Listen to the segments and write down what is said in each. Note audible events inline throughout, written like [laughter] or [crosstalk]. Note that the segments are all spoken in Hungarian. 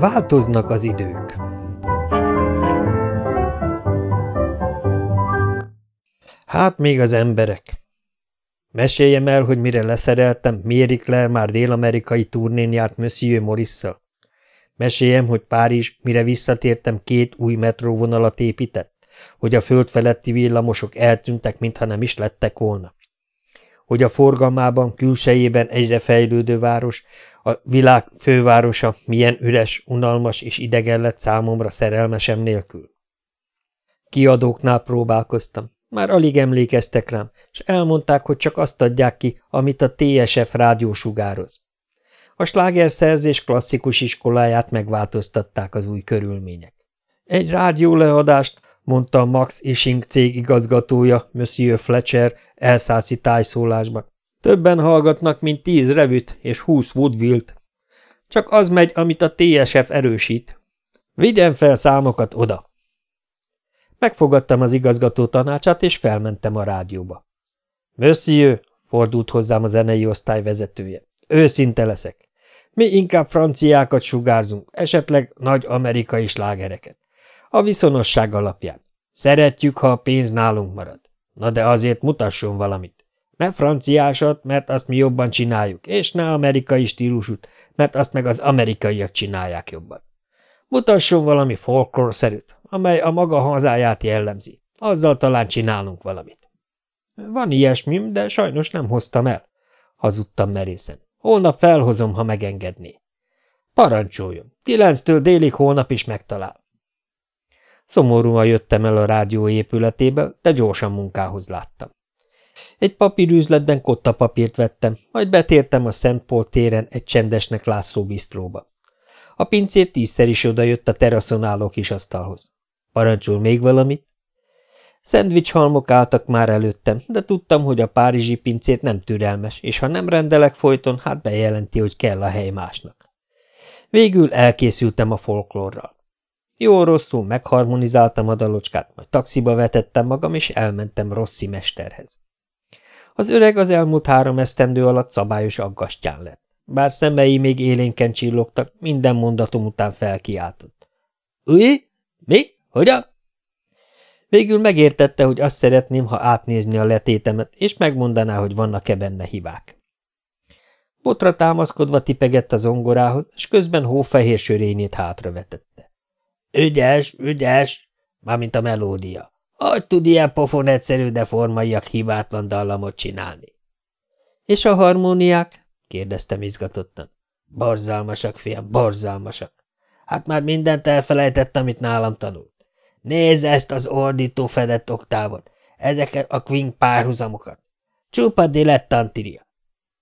Változnak az idők Hát még az emberek. Meséljem el, hogy mire leszereltem, miért le már dél-amerikai turnén járt Monsieur Morissal. Meséljem, hogy Párizs, mire visszatértem, két új metróvonalat épített, hogy a föld feletti villamosok eltűntek, mintha nem is lettek volna. Hogy a forgalmában, külsejében egyre fejlődő város, a világ fővárosa milyen üres, unalmas és idegen lett számomra szerelmesem nélkül. Kiadóknál próbálkoztam, már alig emlékeztek rám, és elmondták, hogy csak azt adják ki, amit a TSF rádió sugároz. A slágerszerzés klasszikus iskoláját megváltoztatták az új körülmények. Egy rádióleadást, mondta Max Ising cég igazgatója, Monsieur Fletcher elszászi tájszólásban. Többen hallgatnak, mint tíz revüt és húsz woodvillt. Csak az megy, amit a TSF erősít. Vigyen fel számokat oda! Megfogadtam az igazgató tanácsát, és felmentem a rádióba. Monsieur, fordult hozzám a zenei osztály vezetője, őszinte leszek. Mi inkább franciákat sugárzunk, esetleg nagy amerikai slágereket. A viszonosság alapján. Szeretjük, ha a pénz nálunk marad. Na de azért mutasson valamit. Ne franciásat, mert azt mi jobban csináljuk, és ne amerikai stílusút, mert azt meg az amerikaiak csinálják jobban. Mutasson valami folklórszerűt, amely a maga hazáját jellemzi. Azzal talán csinálunk valamit. Van ilyesmim, de sajnos nem hoztam el. Hazudtam merészen. Holnap felhozom, ha megengedné. Parancsoljon. Kilenctől délig holnap is megtalál. Szomorúan jöttem el a rádió épületébe, de gyorsan munkához láttam. Egy papírüzletben kottapapírt vettem, majd betértem a Szent Paul téren egy csendesnek lászó bisztróba. A pincér tízszer is odajött a teraszon álló kis asztalhoz. Parancsol még valamit? Szendvics halmok álltak már előttem, de tudtam, hogy a párizsi pincét nem türelmes, és ha nem rendelek folyton, hát bejelenti, hogy kell a hely másnak. Végül elkészültem a folklórral. Jó-rosszul megharmonizáltam a dalocskát, majd taxiba vetettem magam, és elmentem Rossi mesterhez. Az öreg az elmúlt három esztendő alatt szabályos aggastyán lett. Bár szemei még élénken csillogtak, minden mondatom után felkiáltott. – Új? Mi? Hogyan? Végül megértette, hogy azt szeretném, ha átnézni a letétemet, és megmondaná, hogy vannak-e benne hibák. Botra támaszkodva tipegett az zongorához, és közben hófehér sörényét hátravetette. – Ügyes, ügyes! Mármint a melódia. Hogy tud ilyen pofon egyszerű, de formaiak hibátlan dallamot csinálni? – És a harmóniák? – kérdeztem izgatottan. – Borzalmasak, fiam, borzalmasak. Hát már mindent elfelejtett, amit nálam tanult. Nézd ezt az ordító fedett oktávot, ezeket a queen párhuzamokat. Csupa dilettantiria.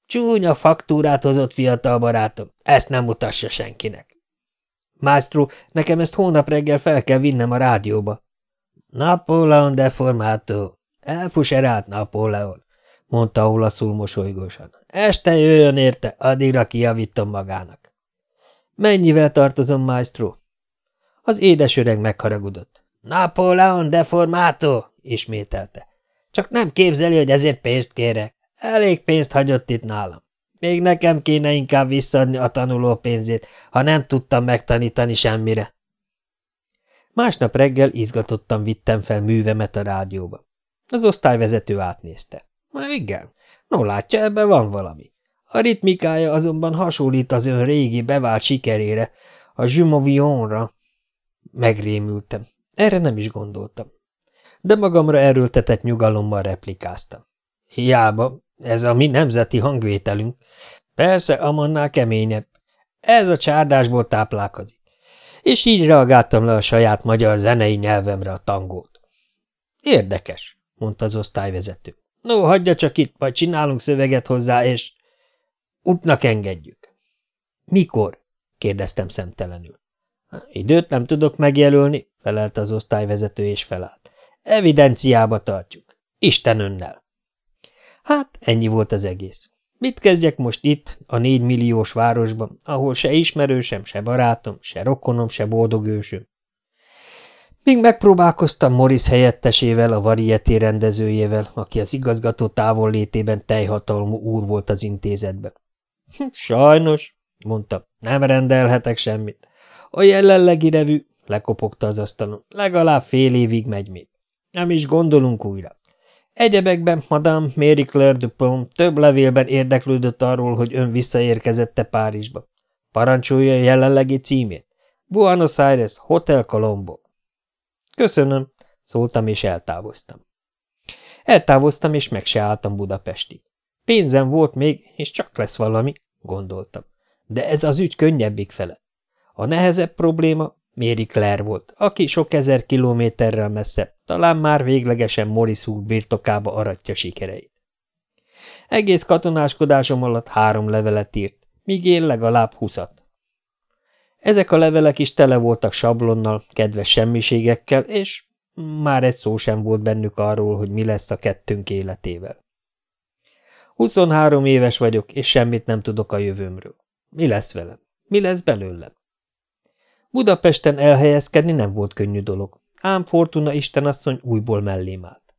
Csúnya faktúrát hozott fiatal barátom, ezt nem mutassa senkinek. Mástro, nekem ezt hónap reggel fel kell vinnem a rádióba. Napóleon deformátó. Elfuserált Napóleon, mondta olaszul mosolygósan. Este jöjjön érte, addigra kijavítom magának. Mennyivel tartozom, maestro? Az édes megharagudott. Napóleon deformátó, ismételte. Csak nem képzeli, hogy ezért pénzt kérek. Elég pénzt hagyott itt nálam. Még nekem kéne inkább visszaadni a tanuló pénzét, ha nem tudtam megtanítani semmire. Másnap reggel izgatottan vittem fel művemet a rádióba. Az osztályvezető átnézte. Már igen, no látja, ebben van valami. A ritmikája azonban hasonlít az ön régi bevált sikerére, a Jumovionra. Megrémültem. Erre nem is gondoltam. De magamra erőltetett nyugalommal replikáztam. Hiába, ez a mi nemzeti hangvételünk. Persze, amannál keményebb. Ez a csárdásból táplálkozik. És így reagáltam le a saját magyar zenei nyelvemre a tangót. Érdekes, mondta az osztályvezető. No, hagyja csak itt, majd csinálunk szöveget hozzá, és... Útnak engedjük. Mikor? kérdeztem szemtelenül. Időt nem tudok megjelölni, felelte az osztályvezető és felállt. Evidenciába tartjuk. Isten önnel. Hát, ennyi volt az egész. Mit kezdjek most itt, a négy milliós városban, ahol se ismerősem, se barátom, se rokonom, se boldog ősöm? Míg megpróbálkoztam Morris helyettesével, a varieté rendezőjével, aki az igazgató távollétében teljhatalmú úr volt az intézetben. Hm, sajnos, mondta, nem rendelhetek semmit. A jelenlegi revű, lekopogta az asztalon, legalább fél évig megy még. Nem is gondolunk újra. Egyebekben Madame Mary Claire Dupont több levélben érdeklődött arról, hogy ön visszaérkezette Párizsba. Parancsolja a jelenlegi címét. Buenos Aires, Hotel Colombo. Köszönöm, szóltam és eltávoztam. Eltávoztam, és meg se álltam Budapestig. Pénzem volt még, és csak lesz valami, gondoltam. De ez az ügy könnyebbik fele. A nehezebb probléma Méri Claire volt, aki sok ezer kilométerrel messze, talán már véglegesen Morris úr birtokába aratja sikereit. Egész katonáskodásom alatt három levelet írt, míg én legalább huszat. Ezek a levelek is tele voltak sablonnal, kedves semmiségekkel, és már egy szó sem volt bennük arról, hogy mi lesz a kettőnk életével. 23 éves vagyok, és semmit nem tudok a jövőmről. Mi lesz velem? Mi lesz belőlem? Budapesten elhelyezkedni nem volt könnyű dolog, ám Fortuna istenasszony újból mellém állt.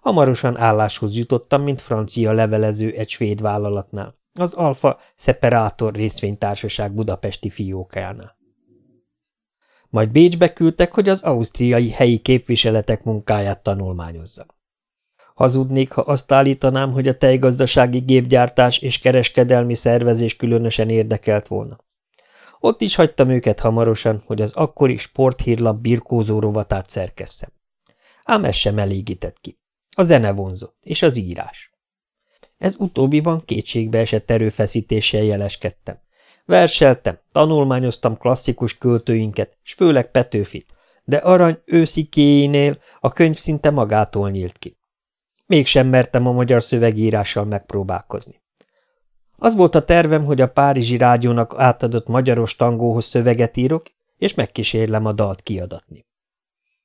Hamarosan álláshoz jutottam, mint francia levelező egy svéd vállalatnál, az Alfa Separátor részvénytársaság budapesti fiókjánál. Majd Bécsbe küldtek, hogy az ausztriai helyi képviseletek munkáját tanulmányozzam. Hazudnék, ha azt állítanám, hogy a tejgazdasági gépgyártás és kereskedelmi szervezés különösen érdekelt volna. Ott is hagytam őket hamarosan, hogy az akkori sporthírlap birkózó rovatát szerkesszem. Ám ez sem elégített ki. A zene vonzott, és az írás. Ez utóbbiban kétségbe esett erőfeszítéssel jeleskedtem. Verseltem, tanulmányoztam klasszikus költőinket, s főleg Petőfit, de arany őszikéinél a könyv szinte magától nyílt ki. Mégsem mertem a magyar szövegírással megpróbálkozni. Az volt a tervem, hogy a Párizsi rádiónak átadott magyaros tangóhoz szöveget írok, és megkísérlem a dalt kiadatni.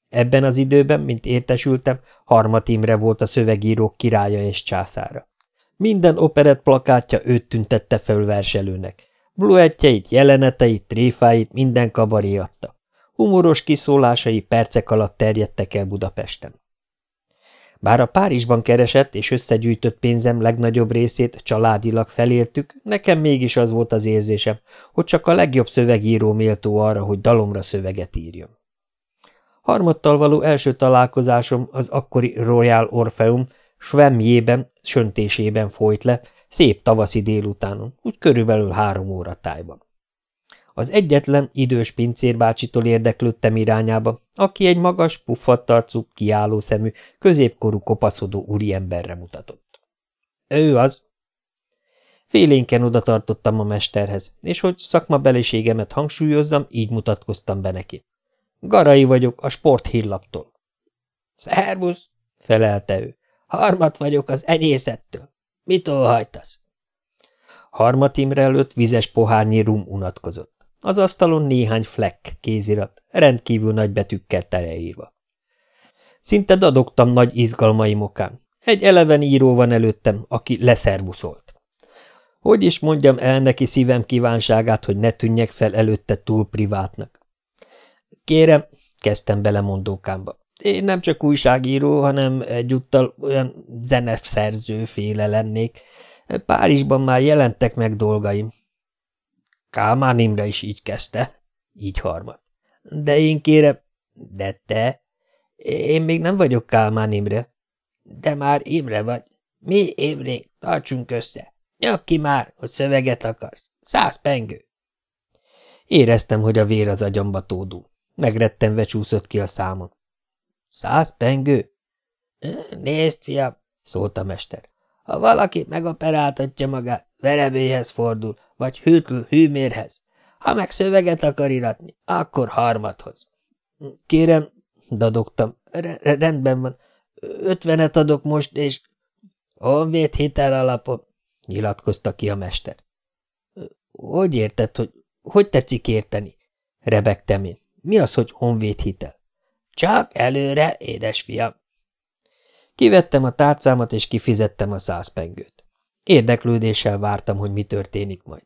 Ebben az időben, mint értesültem, Harmat Imre volt a szövegírók királya és császára. Minden operett plakátja őt tüntette fel verselőnek. Bluettjeit, jeleneteit, tréfáit minden kabaré adta. Humoros kiszólásai percek alatt terjedtek el Budapesten. Bár a Párizsban keresett és összegyűjtött pénzem legnagyobb részét családilag feléltük, nekem mégis az volt az érzésem, hogy csak a legjobb szövegíró méltó arra, hogy dalomra szöveget írjon. Harmattal való első találkozásom az akkori Royal Orpheum Svemjében, söntésében folyt le, szép tavaszi délutánon, úgy körülbelül három óra tájban. Az egyetlen idős pincérbácsitól érdeklődtem irányába, aki egy magas, puffattarcú, kiálló szemű, középkorú kopaszodó úriemberre mutatott. Ő az. Félénken oda tartottam a mesterhez, és hogy szakmabeliségemet hangsúlyozzam, így mutatkoztam be neki. Garai vagyok a sporthírlaptól. Szervusz, felelte ő. Harmat vagyok az enyészettől. Mit óhajtasz? Harmat Imre előtt vizes pohárnyi rum unatkozott. Az asztalon néhány fleck kézirat, rendkívül nagy betűkkel teleírva. Szinte dadogtam nagy izgalmaim okán. Egy eleven író van előttem, aki leszervuszolt. Hogy is mondjam el neki szívem kívánságát, hogy ne tűnjek fel előtte túl privátnak. Kérem, kezdtem bele mondókámba. Én nem csak újságíró, hanem egyúttal olyan zeneszerzőféle lennék. Párizsban már jelentek meg dolgaim, Kálmán Imre is így kezdte, így harmad. De én kérem, de te? Én még nem vagyok Kálmán Imre. De már Imre vagy. Mi, Imrénk, tartsunk össze. Nyak ki már, hogy szöveget akarsz. Száz pengő. Éreztem, hogy a vér az agyamba tódul. Megrettenve csúszott ki a számon. Száz pengő? Nézd, fiam, szólt a mester. Ha valaki megoperáltatja magát, verebélyhez fordul, vagy hűtl hűmérhez. Ha meg szöveget akar iratni, akkor harmadhoz. Kérem, dadogtam, rendben van, ötvenet adok most, és... Honvéd hitel alapon, nyilatkozta ki a mester. Hogy érted, hogy hogy tetszik érteni? Rebegtem én. Mi az, hogy honvéd hitel? Csak előre, édesfiam. Kivettem a tárcámat, és kifizettem a százpengőt. Érdeklődéssel vártam, hogy mi történik majd.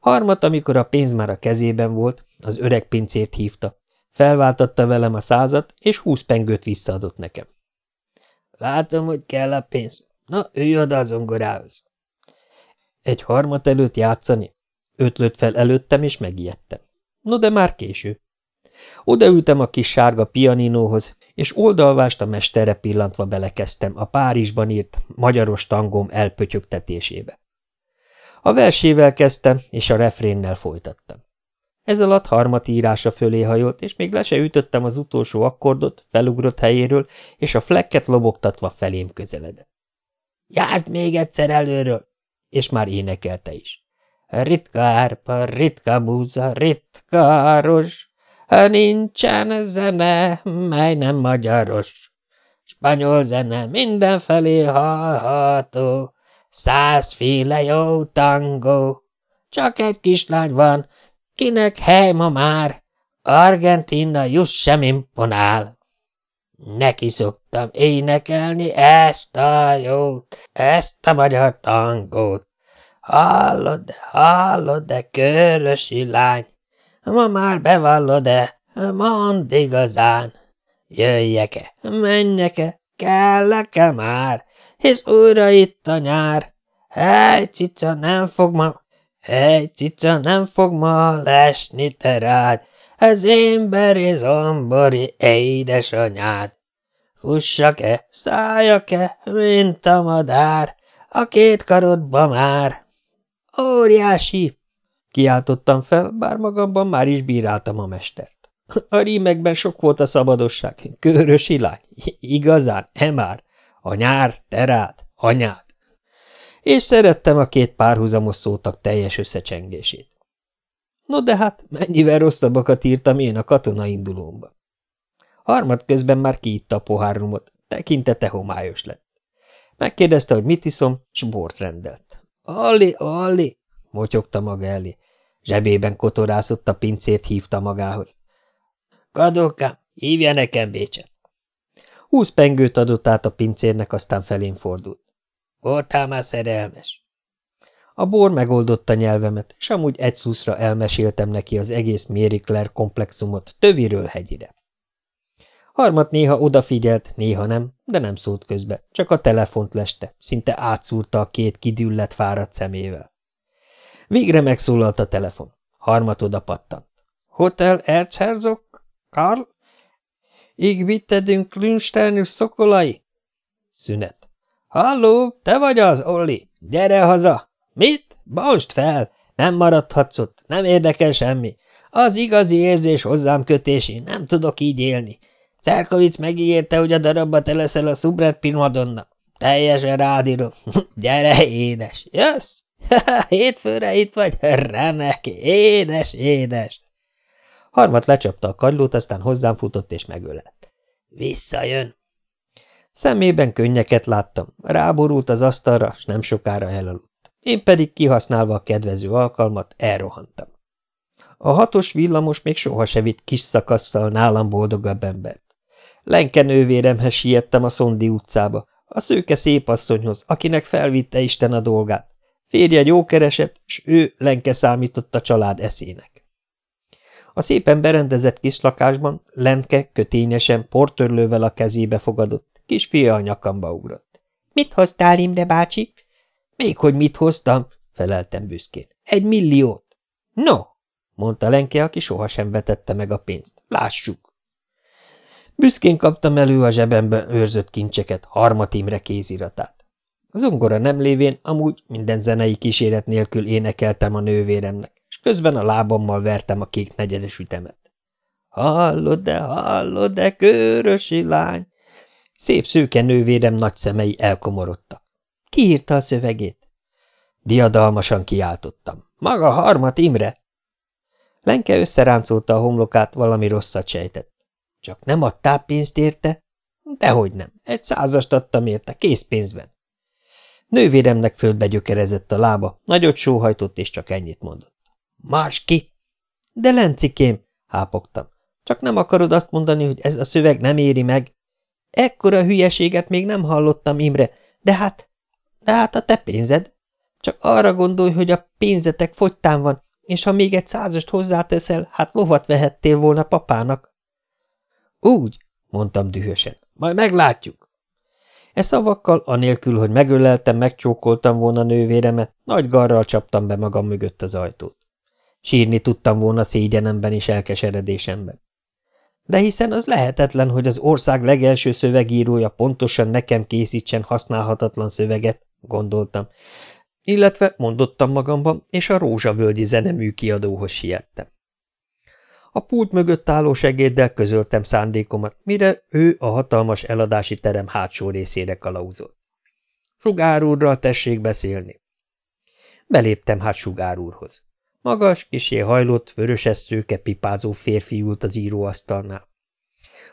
Harmat, amikor a pénz már a kezében volt, az öreg pincért hívta. Felváltatta velem a százat, és húsz pengőt visszaadott nekem. Látom, hogy kell a pénz. Na, ülj oda az zongorához. Egy harmat előtt játszani? Ötlött fel előttem, és megijedtem. No, de már késő. Odaültem a kis sárga pianinóhoz, és oldalvást a mesterre pillantva belekezdtem a Párizsban írt magyaros tangóm elpötyögtetésébe. A versével kezdtem, és a refrénnel folytattam. Ez alatt harmat írása fölé hajolt, és még le se ütöttem az utolsó akkordot, felugrott helyéről, és a flekket lobogtatva felém közeledett. – Jázd még egyszer előről! És már énekelte is. Ritka árpa, ritka búza, ritka ros, nincsen zene, mely nem magyaros. Spanyol zene mindenfelé hallható, százféle jó tangó. Csak egy kislány van, kinek hely ma már, Argentina juss sem imponál. Neki szoktam énekelni ezt a jót, ezt a magyar tangót. Hallod, hallod, de körösi lány, ma már bevallod-e, mondd igazán. Jöjjek-e, menjek-e, kellek-e már, hisz újra itt a nyár. Hely, cica, nem fog ma, hely, cica, nem fog ma lesni te rád, ez én beri zombori édesanyád. Fussak-e, szálljak-e, mint a madár, a két karodba már. Óriási! Kiáltottam fel, bár magamban már is bíráltam a mestert. A rímekben sok volt a szabadosság. Körös ilány. Igazán, emár. A nyár, terád, anyád. És szerettem a két párhuzamos szótak teljes összecsengését. No de hát, mennyivel rosszabbakat írtam én a katona indulómba. Harmad közben már kiitta a pohárrumot, tekintete homályos lett. Megkérdezte, hogy mit iszom, s bort rendelt. – Alli, Alli! – motyogta maga elé. Zsebében kotorászott a pincért hívta magához. – Kadókám, hívja nekem Bécset! Húsz pengőt adott át a pincérnek, aztán felén fordult. – Voltál már szerelmes? A bor megoldotta nyelvemet, és amúgy egy szuszra elmeséltem neki az egész Mérikler komplexumot töviről hegyire. Harmat néha odafigyelt, néha nem, de nem szólt közbe, csak a telefont leste, szinte átszúrta a két kidüllett fáradt szemével. Végre megszólalt a telefon. Harmat oda pattant. Hotel Erzherzog? Karl? Ich bitte den Klünsternus szokolai? Szünet. Halló, te vagy az, Olli? Gyere haza! Mit? Bonst fel! Nem maradhatsz ott, nem érdekel semmi. Az igazi érzés hozzám kötési, nem tudok így élni. Cerkovic megígérte, hogy a darabba te leszel a szubret primadonna. Teljesen rádírom. [laughs] Gyere, édes, jössz? [laughs] Hétfőre itt vagy? Remek, édes, édes. Harmat lecsapta a kagylót, aztán hozzám futott és megölelt. Visszajön. Szemében könnyeket láttam, ráborult az asztalra, s nem sokára elaludt. Én pedig kihasználva a kedvező alkalmat elrohantam. A hatos villamos még soha se vitt kis szakasszal nálam boldogabb embert. Lenke nővéremhez siettem a Szondi utcába, a szőke szép asszonyhoz, akinek felvitte Isten a dolgát. Férje jó keresett, s ő Lenke számított a család eszének. A szépen berendezett kis lakásban Lenke kötényesen portörlővel a kezébe fogadott, kisfia a nyakamba ugrott. – Mit hoztál, Imre bácsi? – Még hogy mit hoztam? – feleltem büszkén. – Egy milliót. – No! – mondta Lenke, aki sohasem vetette meg a pénzt. – Lássuk! Büszkén kaptam elő a zsebemben őrzött kincseket, Harmat Imre kéziratát. Zongora nem lévén amúgy minden zenei kíséret nélkül énekeltem a nővéremnek, és közben a lábammal vertem a kék negyedes ütemet. Hallod-e, hallod-e, körösi lány? Szép szőke nővérem nagy szemei elkomorodtak. Ki írta a szövegét? Diadalmasan kiáltottam. Maga Harmat Imre! Lenke összeráncolta a homlokát, valami rosszat sejtett. Csak nem adtál pénzt érte? Dehogy nem. Egy százast adtam érte, készpénzben. Nővéremnek földbe gyökerezett a lába, nagyot sóhajtott, és csak ennyit mondott. Mars ki! De Lencikém, hápogtam. Csak nem akarod azt mondani, hogy ez a szöveg nem éri meg? Ekkora hülyeséget még nem hallottam, Imre, de hát, de hát a te pénzed. Csak arra gondolj, hogy a pénzetek fogytán van, és ha még egy százast hozzáteszel, hát lovat vehettél volna papának. Úgy, mondtam dühösen. Majd meglátjuk. E szavakkal, anélkül, hogy megöleltem, megcsókoltam volna nővéremet, nagy garral csaptam be magam mögött az ajtót. Sírni tudtam volna szégyenemben és elkeseredésemben. De hiszen az lehetetlen, hogy az ország legelső szövegírója pontosan nekem készítsen használhatatlan szöveget, gondoltam, illetve mondottam magamban, és a rózsavölgyi zenemű kiadóhoz siettem. A pult mögött álló segéddel közöltem szándékomat, mire ő a hatalmas eladási terem hátsó részére kalauzott. Sugár úrral tessék beszélni. Beléptem hát Sugár úrhoz. Magas, kisé hajlott, vöröses szőke pipázó férfi ült az íróasztalnál.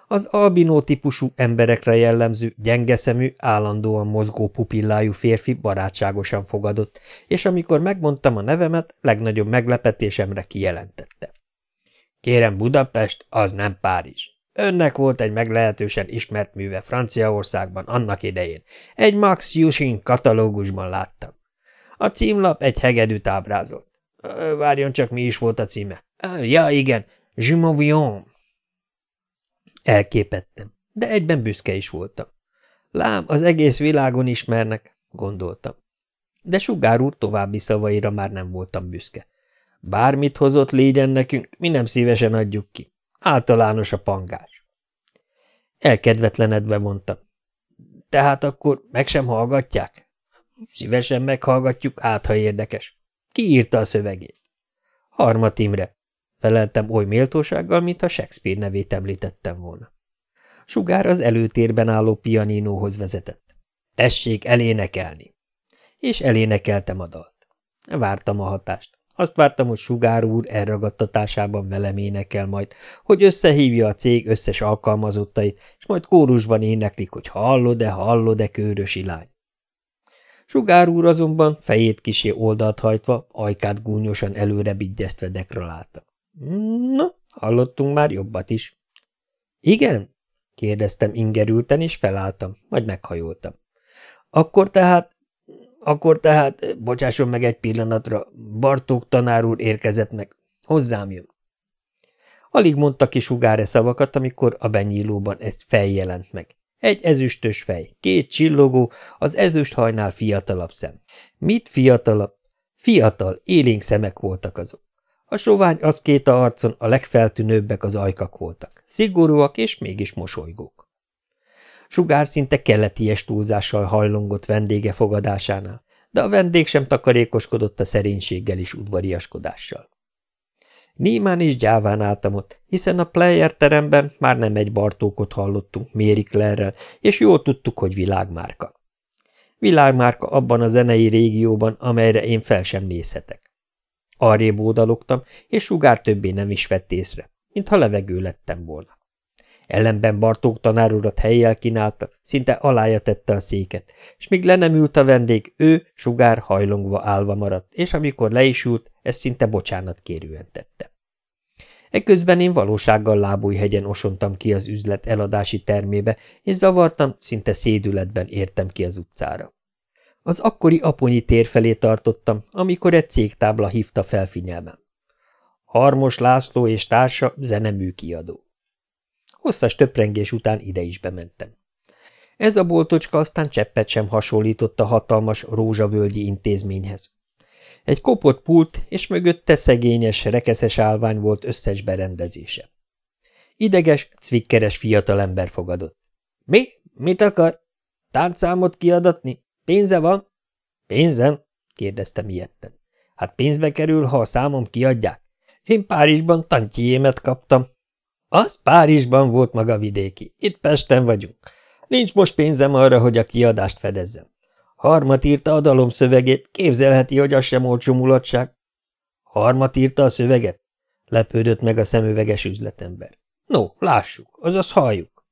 Az albinó típusú emberekre jellemző, gyengeszemű, állandóan mozgó pupillájú férfi barátságosan fogadott, és amikor megmondtam a nevemet, legnagyobb meglepetésemre kijelentette. Kérem, Budapest, az nem Párizs. Önnek volt egy meglehetősen ismert műve Franciaországban annak idején. Egy Max Jushin katalógusban láttam. A címlap egy hegedűt ábrázolt. Várjon csak, mi is volt a címe. Ja, igen, Jumovion. Elképettem, de egyben büszke is voltam. Lám, az egész világon ismernek, gondoltam. De Sugár úr további szavaira már nem voltam büszke. Bármit hozott légyen nekünk, mi nem szívesen adjuk ki. Általános a pangás. Elkedvetlenedve mondtam. Tehát akkor meg sem hallgatják? Szívesen meghallgatjuk, át, ha érdekes. Ki írta a szövegét? Harmat Imre. Feleltem oly méltósággal, mintha Shakespeare nevét említettem volna. Sugár az előtérben álló pianinóhoz vezetett. Tessék elénekelni! És elénekeltem a dalt. Vártam a hatást. Azt vártam, hogy Sugár úr elragadtatásában velem énekel majd, hogy összehívja a cég összes alkalmazottait, és majd kórusban éneklik, hogy hallod-e, hallod-e, kőrösi lány. Sugár úr azonban fejét kisé oldalt hajtva, ajkát gúnyosan előre bigyeztve dekralálta. – Na, hallottunk már jobbat is. – Igen? – kérdeztem ingerülten, és felálltam, majd meghajoltam. – Akkor tehát akkor tehát, bocsásson meg egy pillanatra, Bartók tanár úr érkezett meg. Hozzám jön. Alig mondta ki sugáre szavakat, amikor a benyílóban egy fej jelent meg. Egy ezüstös fej, két csillogó, az ezüst hajnál fiatalabb szem. Mit fiatalabb? Fiatal, élénk szemek voltak azok. A sovány az két arcon a legfeltűnőbbek az ajkak voltak, szigorúak és mégis mosolygók. Sugár szinte kelleties túlzással hajlongott vendége fogadásánál, de a vendég sem takarékoskodott a szerénységgel és udvariaskodással. Némán és gyáván álltam ott, hiszen a player teremben már nem egy Bartókot hallottunk Méri Claire-rel, és jól tudtuk, hogy világmárka. Világmárka abban a zenei régióban, amelyre én fel sem nézhetek. Arrébb ódalogtam, és sugár többé nem is vett észre, mintha levegő lettem volna. Ellenben Bartók tanárurat helyjel kínálta, szinte alája tette a széket, és míg le nem ült a vendég, ő, sugár hajlongva állva maradt, és amikor le is ült, ezt szinte bocsánat kérően tette. Eközben én valósággal lábújhegyen osontam ki az üzlet eladási termébe, és zavartam, szinte szédületben értem ki az utcára. Az akkori aponyi tér felé tartottam, amikor egy cégtábla hívta fel figyelmem. Harmos László és társa zenemű kiadó. Hosszas töprengés után ide is bementem. Ez a boltocska aztán cseppet sem hasonlított a hatalmas rózsavölgyi intézményhez. Egy kopott pult, és mögötte szegényes, rekeszes állvány volt összes berendezése. Ideges, cvikkeres fiatalember fogadott. – Mi? Mit akar? Táncszámot kiadatni? Pénze van? – Pénzem? – kérdeztem ilyetten. – Hát pénzbe kerül, ha a számom kiadják. Én Párizsban tantjémet kaptam. Az Párizsban volt maga vidéki. Itt Pesten vagyunk. Nincs most pénzem arra, hogy a kiadást fedezzem. Harmat írta a dalom szövegét, képzelheti, hogy az sem olcsó mulatság. Harmat írta a szöveget? Lepődött meg a szemüveges üzletember. No, lássuk, azaz halljuk.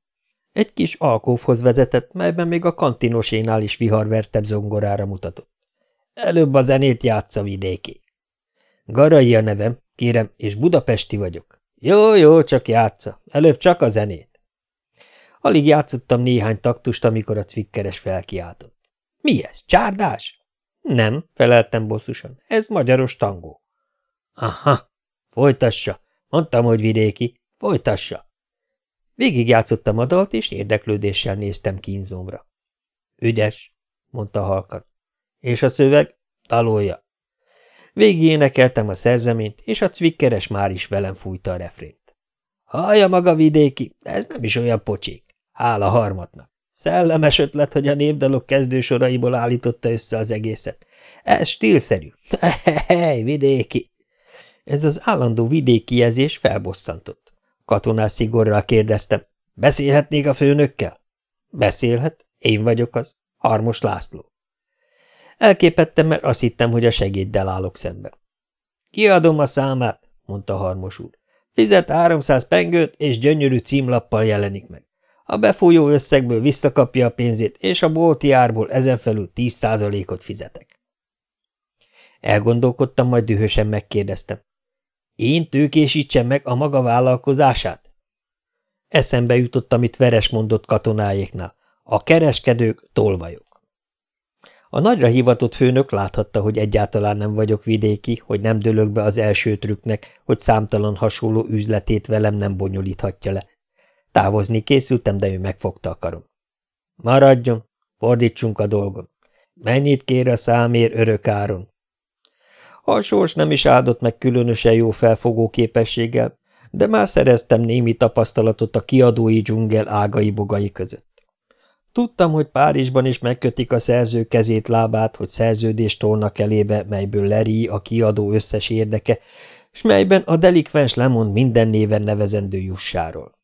Egy kis alkóvhoz vezetett, melyben még a kantinosénál is viharvertebb zongorára mutatott. Előbb a zenét játsza vidéki. Garai a nevem, kérem, és budapesti vagyok. Jó, jó, csak játsza. Előbb csak a zenét. Alig játszottam néhány taktust, amikor a cvikkeres felkiáltott. Mi ez, csárdás? Nem, feleltem bosszusan. Ez magyaros tangó. Aha, folytassa. Mondtam, hogy vidéki. Folytassa. Végigjátszottam a dalt, és érdeklődéssel néztem kínzómra. Ügyes, mondta halkan. És a szöveg? Talolja. Végigénekeltem a szerzeményt, és a cvikkeres már is velem fújta a refrént. Hallja maga vidéki, ez nem is olyan pocsék. Hála harmatnak. Szellemes ötlet, hogy a népdalok kezdősoraiból állította össze az egészet. Ez stílszerű. [laughs] Hej, vidéki! Ez az állandó vidéki jelzés felbosszantott. Katonás szigorral kérdeztem. Beszélhetnék a főnökkel? Beszélhet, én vagyok az. Harmos László. Elképettem, mert azt hittem, hogy a segéddel állok szembe. Kiadom a számát, mondta Harmos úr. Fizet 300 pengőt, és gyönyörű címlappal jelenik meg. A befolyó összegből visszakapja a pénzét, és a bolti árból ezen felül 10%-ot fizetek. Elgondolkodtam, majd dühösen megkérdeztem. Én tőkésítsem meg a maga vállalkozását? Eszembe jutott, amit Veres mondott katonáéknál. A kereskedők tolvajok. A nagyra hivatott főnök láthatta, hogy egyáltalán nem vagyok vidéki, hogy nem dőlök be az első trükknek, hogy számtalan hasonló üzletét velem nem bonyolíthatja le. Távozni készültem, de ő megfogta a karom. Maradjon, fordítsunk a dolgon. Mennyit kér a számér örök áron? A sors nem is áldott meg különösen jó felfogó képességgel, de már szereztem némi tapasztalatot a kiadói dzsungel ágai-bogai között. Tudtam, hogy Párizsban is megkötik a szerző kezét lábát, hogy szerződést tolnak elébe, melyből lerí a kiadó összes érdeke, s melyben a delikvens lemond minden néven nevezendő jussáról.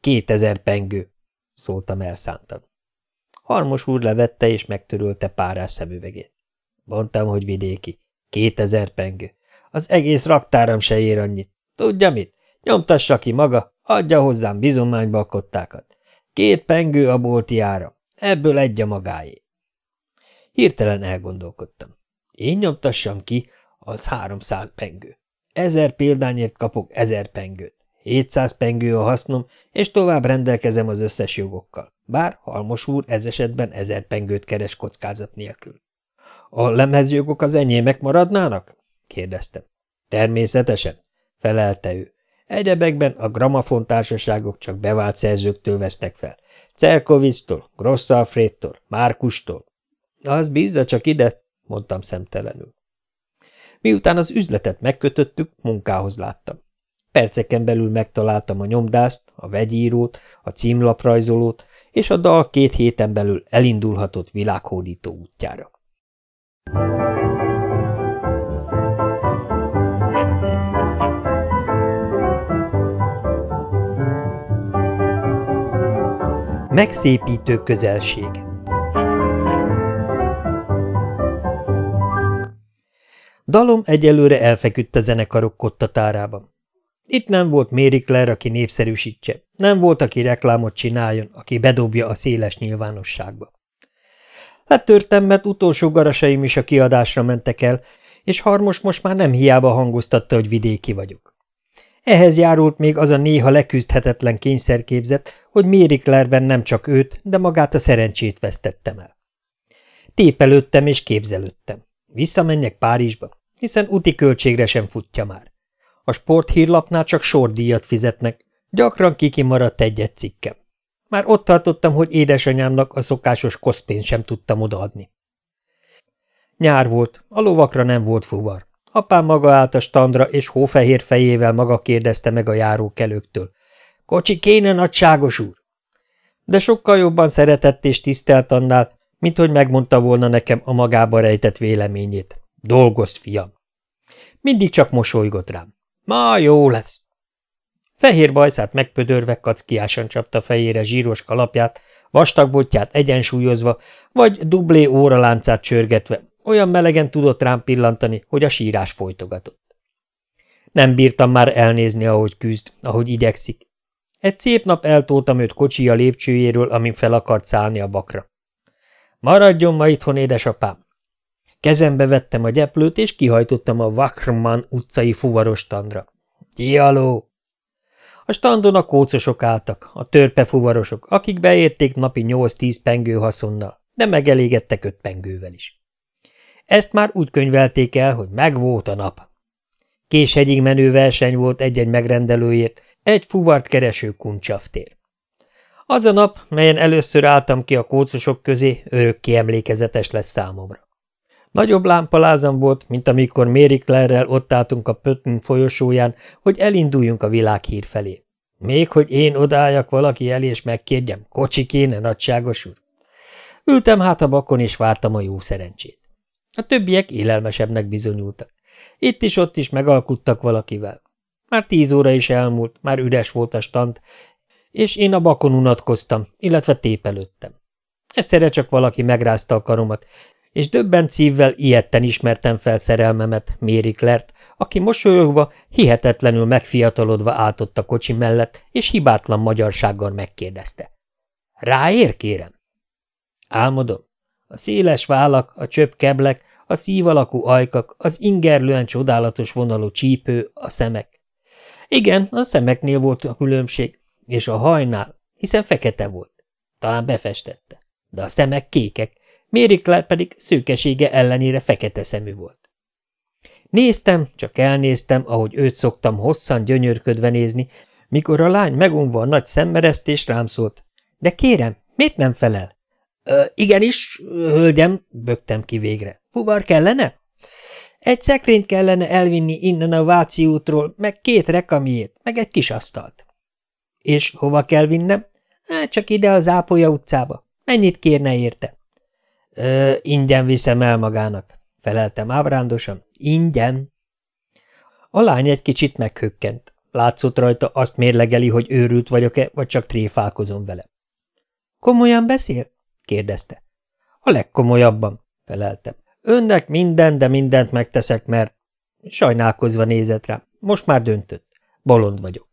Kétezer pengő, szóltam elszántan. Harmos úr levette és megtörölte párás szemüvegét. Mondtam, hogy vidéki. Kétezer pengő. Az egész raktáram se ér annyit. Tudja mit? Nyomtassa ki maga, adja hozzám bizományba a kottákat. Két pengő a bolti ára, ebből egy a magáé. Hirtelen elgondolkodtam. Én nyomtassam ki, az háromszáz pengő. Ezer példányért kapok ezer pengőt. Hétszáz pengő a hasznom, és tovább rendelkezem az összes jogokkal. Bár Halmos úr ez esetben ezer pengőt keres kockázat nélkül. A lemezjogok az enyémek maradnának? kérdeztem. Természetesen, felelte ő. Egyebekben a gramafon társaságok csak bevált szerzőktől vesznek fel. Cerkovictól, Grossz Alfredtól, Márkustól. Az bízza csak ide, mondtam szemtelenül. Miután az üzletet megkötöttük, munkához láttam. Perceken belül megtaláltam a nyomdászt, a vegyírót, a címlaprajzolót, és a dal két héten belül elindulhatott világhódító útjára. Megszépítő közelség Dalom egyelőre elfeküdt a zenekarok kottatárában. Itt nem volt Mary Claire, aki népszerűsítse, nem volt, aki reklámot csináljon, aki bedobja a széles nyilvánosságba. Letörtem, mert utolsó garasaim is a kiadásra mentek el, és Harmos most már nem hiába hangoztatta, hogy vidéki vagyok. Ehhez járult még az a néha leküzdhetetlen kényszerképzet, hogy Mériklerben nem csak őt, de magát a szerencsét vesztettem el. Tépelődtem és képzelődtem. Visszamenjek Párizsba, hiszen úti költségre sem futja már. A sporthírlapnál csak sordíjat fizetnek, gyakran kikimaradt egy-egy cikkem. Már ott tartottam, hogy édesanyámnak a szokásos koszpénzt sem tudtam odaadni. Nyár volt, a lovakra nem volt fuvar. Apám maga állt a standra, és hófehér fejével maga kérdezte meg a járókelőktől. – Kocsi kéne, nagyságos úr! De sokkal jobban szeretett és tisztelt annál, mint hogy megmondta volna nekem a magába rejtett véleményét. Dolgozz, fiam! Mindig csak mosolygott rám. Ma jó lesz! Fehér bajszát megpödörve kackiásan csapta fejére zsíros kalapját, vastag botját egyensúlyozva, vagy dublé óraláncát csörgetve, olyan melegen tudott rám pillantani, hogy a sírás folytogatott. Nem bírtam már elnézni, ahogy küzd, ahogy igyekszik. Egy szép nap eltoltam őt kocsia lépcsőjéről, amin fel akart szállni a bakra. Maradjon ma itthon, édesapám! Kezembe vettem a gyeplőt, és kihajtottam a Wakrman utcai fuvaros standra. Tialó! A standon a kócosok álltak, a törpe fuvarosok, akik beérték napi 8-10 pengő haszonnal, de megelégedtek öt pengővel is. Ezt már úgy könyvelték el, hogy megvolt a nap. Késhegyig menő verseny volt egy-egy megrendelőért, Egy fuvart kereső kuncsaftér. Az a nap, melyen először álltam ki a kócosok közé, örökké emlékezetes lesz számomra. Nagyobb lámpalázam volt, mint amikor Mary Claire-rel ott álltunk a Pöttin folyosóján, hogy elinduljunk a világhír felé. Még hogy én odaálljak valaki elé, és megkérjem, kocsi kéne, nagyságos úr. Ültem hát a bakon, és vártam a jó szerencsét. A többiek élelmesebbnek bizonyultak. Itt is ott is megalkuttak valakivel. Már tíz óra is elmúlt, már üres volt a stand, és én a bakon unatkoztam, illetve tépelődtem. Egyszerre csak valaki megrázta a karomat, és döbben szívvel ilyetten ismertem fel szerelmemet, Méri Klert, aki mosolyogva, hihetetlenül megfiatalodva állt a kocsi mellett, és hibátlan magyarsággal megkérdezte. Ráér, kérem? Álmodom. A széles vállak, a csöpp keblek, a szív alakú ajkak, az ingerlően csodálatos vonalú csípő, a szemek. Igen, a szemeknél volt a különbség, és a hajnál, hiszen fekete volt. Talán befestette. De a szemek kékek, Claire pedig szőkesége ellenére fekete szemű volt. Néztem, csak elnéztem, ahogy őt szoktam hosszan gyönyörködve nézni, mikor a lány megunva a nagy szemmeresztés rám szólt. De kérem, miért nem felel? Ö, igenis, hölgyem, bögtem ki végre. Fuvar kellene? Egy szekrényt kellene elvinni innen a Váci útról, meg két rekamiét, meg egy kis asztalt. És hova kell vinnem? Csak ide az Ápolya utcába. Mennyit kérne érte? Ö, ingyen viszem el magának, feleltem ábrándosan. Ingyen. A lány egy kicsit meghökkent. Látszott rajta, azt mérlegeli, hogy őrült vagyok-e, vagy csak tréfálkozom vele. Komolyan beszél? Kérdezte. A legkomolyabban, feleltem. Önnek minden, de mindent megteszek, mert... Sajnálkozva nézett rám. Most már döntött. Bolond vagyok.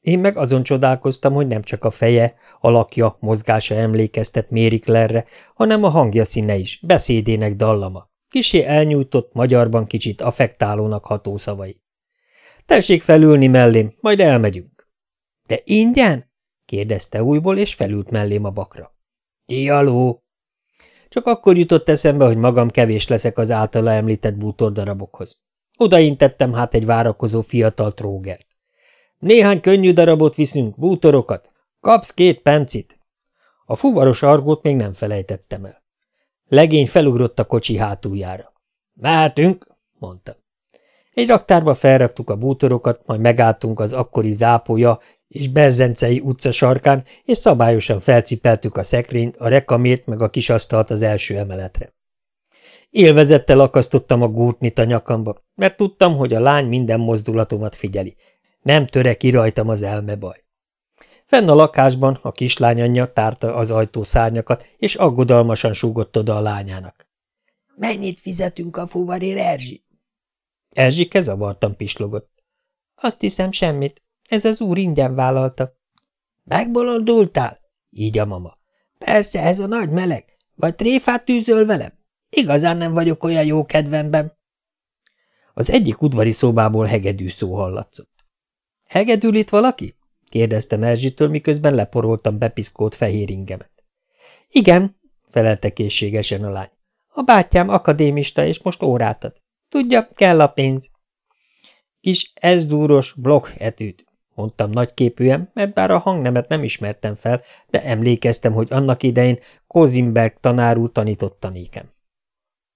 Én meg azon csodálkoztam, hogy nem csak a feje, alakja, mozgása emlékeztet Mary Claire-re, hanem a hangja színe is, beszédének dallama. Kisé elnyújtott, magyarban kicsit affektálónak ható szavai. Tessék felülni mellém, majd elmegyünk. De ingyen? kérdezte újból, és felült mellém a bakra. Dialó! Csak akkor jutott eszembe, hogy magam kevés leszek az általa említett bútordarabokhoz. Odaintettem hát egy várakozó fiatal trógert. Néhány könnyű darabot viszünk, bútorokat. Kapsz két pencit. A fuvaros argót még nem felejtettem el. Legény felugrott a kocsi hátuljára. Mehetünk, mondta. Egy raktárba felraktuk a bútorokat, majd megálltunk az akkori zápója és Berzencei utca sarkán, és szabályosan felcipeltük a szekrényt, a rekamét meg a kisasztalt az első emeletre. Élvezettel akasztottam a gúrtnit a nyakamba, mert tudtam, hogy a lány minden mozdulatomat figyeli, nem töre ki rajtam az elmebaj. Fenn a lakásban a kislány anyja tárta az ajtó szárnyakat, és aggodalmasan súgott oda a lányának. – Mennyit fizetünk a fuvarér, Erzsi? Erzsike zavartan pislogott. – Azt hiszem semmit. Ez az úr ingyen vállalta. – Megbolondultál? – így a mama. – Persze, ez a nagy meleg. Vagy tréfát tűzöl velem? Igazán nem vagyok olyan jó kedvemben. Az egyik udvari szobából hegedű szó hallatszott. Hegedül itt valaki? kérdeztem Erzsitől, miközben leporoltam bepiszkolt fehér ingemet. Igen, felelte készségesen a lány. A bátyám akadémista, és most órát ad. Tudja, kell a pénz. Kis ezdúros blokk etűt, mondtam nagyképűen, mert bár a hangnemet nem ismertem fel, de emlékeztem, hogy annak idején Kozimberg tanár úr tanította nékem.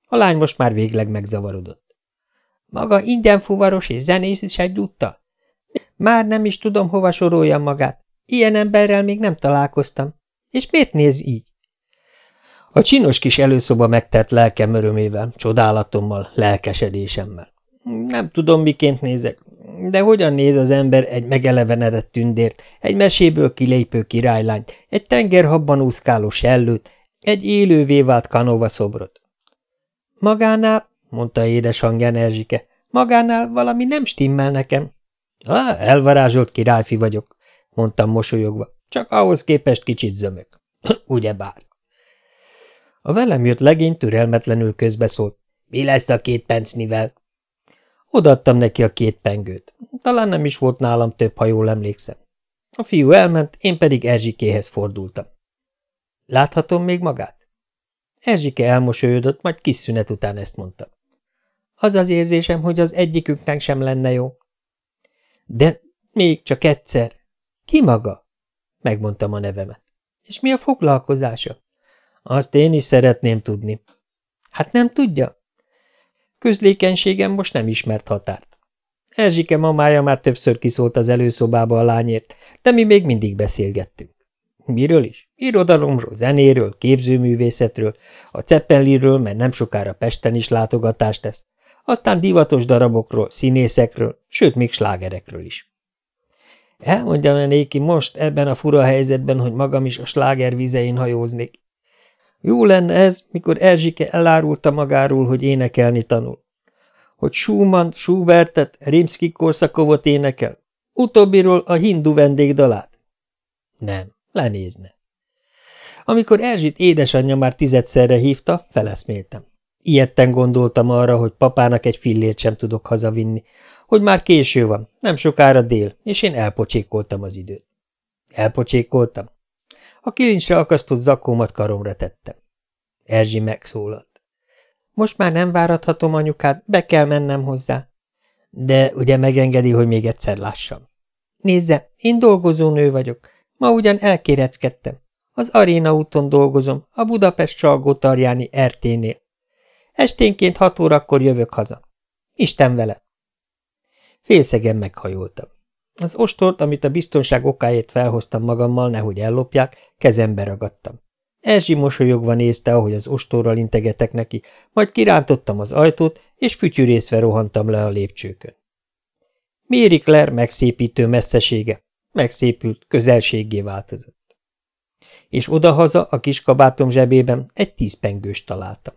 A lány most már végleg megzavarodott. Maga ingyen fuvaros és zenész is egyúttal? Már nem is tudom, hova soroljam magát. Ilyen emberrel még nem találkoztam. És miért néz így? A csinos kis előszoba megtett lelkem örömével, csodálatommal, lelkesedésemmel. Nem tudom, miként nézek, de hogyan néz az ember egy megelevenedett tündért, egy meséből kilépő királylányt, egy tengerhabban úszkáló sellőt, egy élővé vált kanova szobrot? Magánál, mondta édeshangján Erzsike, magánál valami nem stimmel nekem. Á, elvarázsolt királyfi vagyok, mondtam mosolyogva, csak ahhoz képest kicsit zömök. [clears throat] Ugyebár. A velem jött legény türelmetlenül közbeszólt. Mi lesz a két pencnivel? Odaadtam neki a két pengőt. Talán nem is volt nálam több, ha jól emlékszem. A fiú elment, én pedig Erzsikéhez fordultam. Láthatom még magát? Erzsike elmosolyodott, majd kis szünet után ezt mondta. Az az érzésem, hogy az egyikünknek sem lenne jó. De Még csak egyszer. Ki maga? Megmondtam a nevemet. És mi a foglalkozása? Azt én is szeretném tudni. Hát nem tudja? Közlékenységem most nem ismert határt. Erzsike mamája már többször kiszólt az előszobába a lányért, de mi még mindig beszélgettünk. Miről is? Irodalomról, zenéről, képzőművészetről, a Zeppelirről, mert nem sokára Pesten is látogatást tesz, aztán divatos darabokról, színészekről, sőt, még slágerekről is. Elmondjam-e néki most, ebben a fura helyzetben, hogy magam is a sláger vizein hajóznék. Jó lenne ez, mikor Erzsike elárulta magáról, hogy énekelni tanul. Hogy Schumann, Schubertet, Rimsky-Korszakovot énekel. Utóbbiról a hindu vendégdalát. Nem, lenézne. Amikor Erzsit édesanyja már tizedszerre hívta, feleszméltem. Ilyetten gondoltam arra, hogy papának egy fillért sem tudok hazavinni, hogy már késő van, nem sokára dél, és én elpocsékoltam az időt. Elpocsékoltam. A kilincsre akasztott zakómat karomra tettem. Erzsi megszólalt. Most már nem várathatom anyukát, be kell mennem hozzá. De ugye megengedi, hogy még egyszer lássam. Nézze, én dolgozónő vagyok. Ma ugyan elkéreckedtem. Az aréna úton dolgozom, a Budapest Csalgó-Tarjáni RT-nél. Esténként hat órakor jövök haza. Isten vele! Félszegen meghajoltam. Az ostort, amit a biztonság okáért felhoztam magammal, nehogy ellopják, kezembe ragadtam. Erzsi mosolyogva nézte, ahogy az ostorral integetek neki, majd kirántottam az ajtót, és fütyűrészve rohantam le a lépcsőkön. Méri Claire megszépítő messzesége, megszépült, közelségé változott. És odahaza a kis kabátom zsebében egy tízpengőst találtam.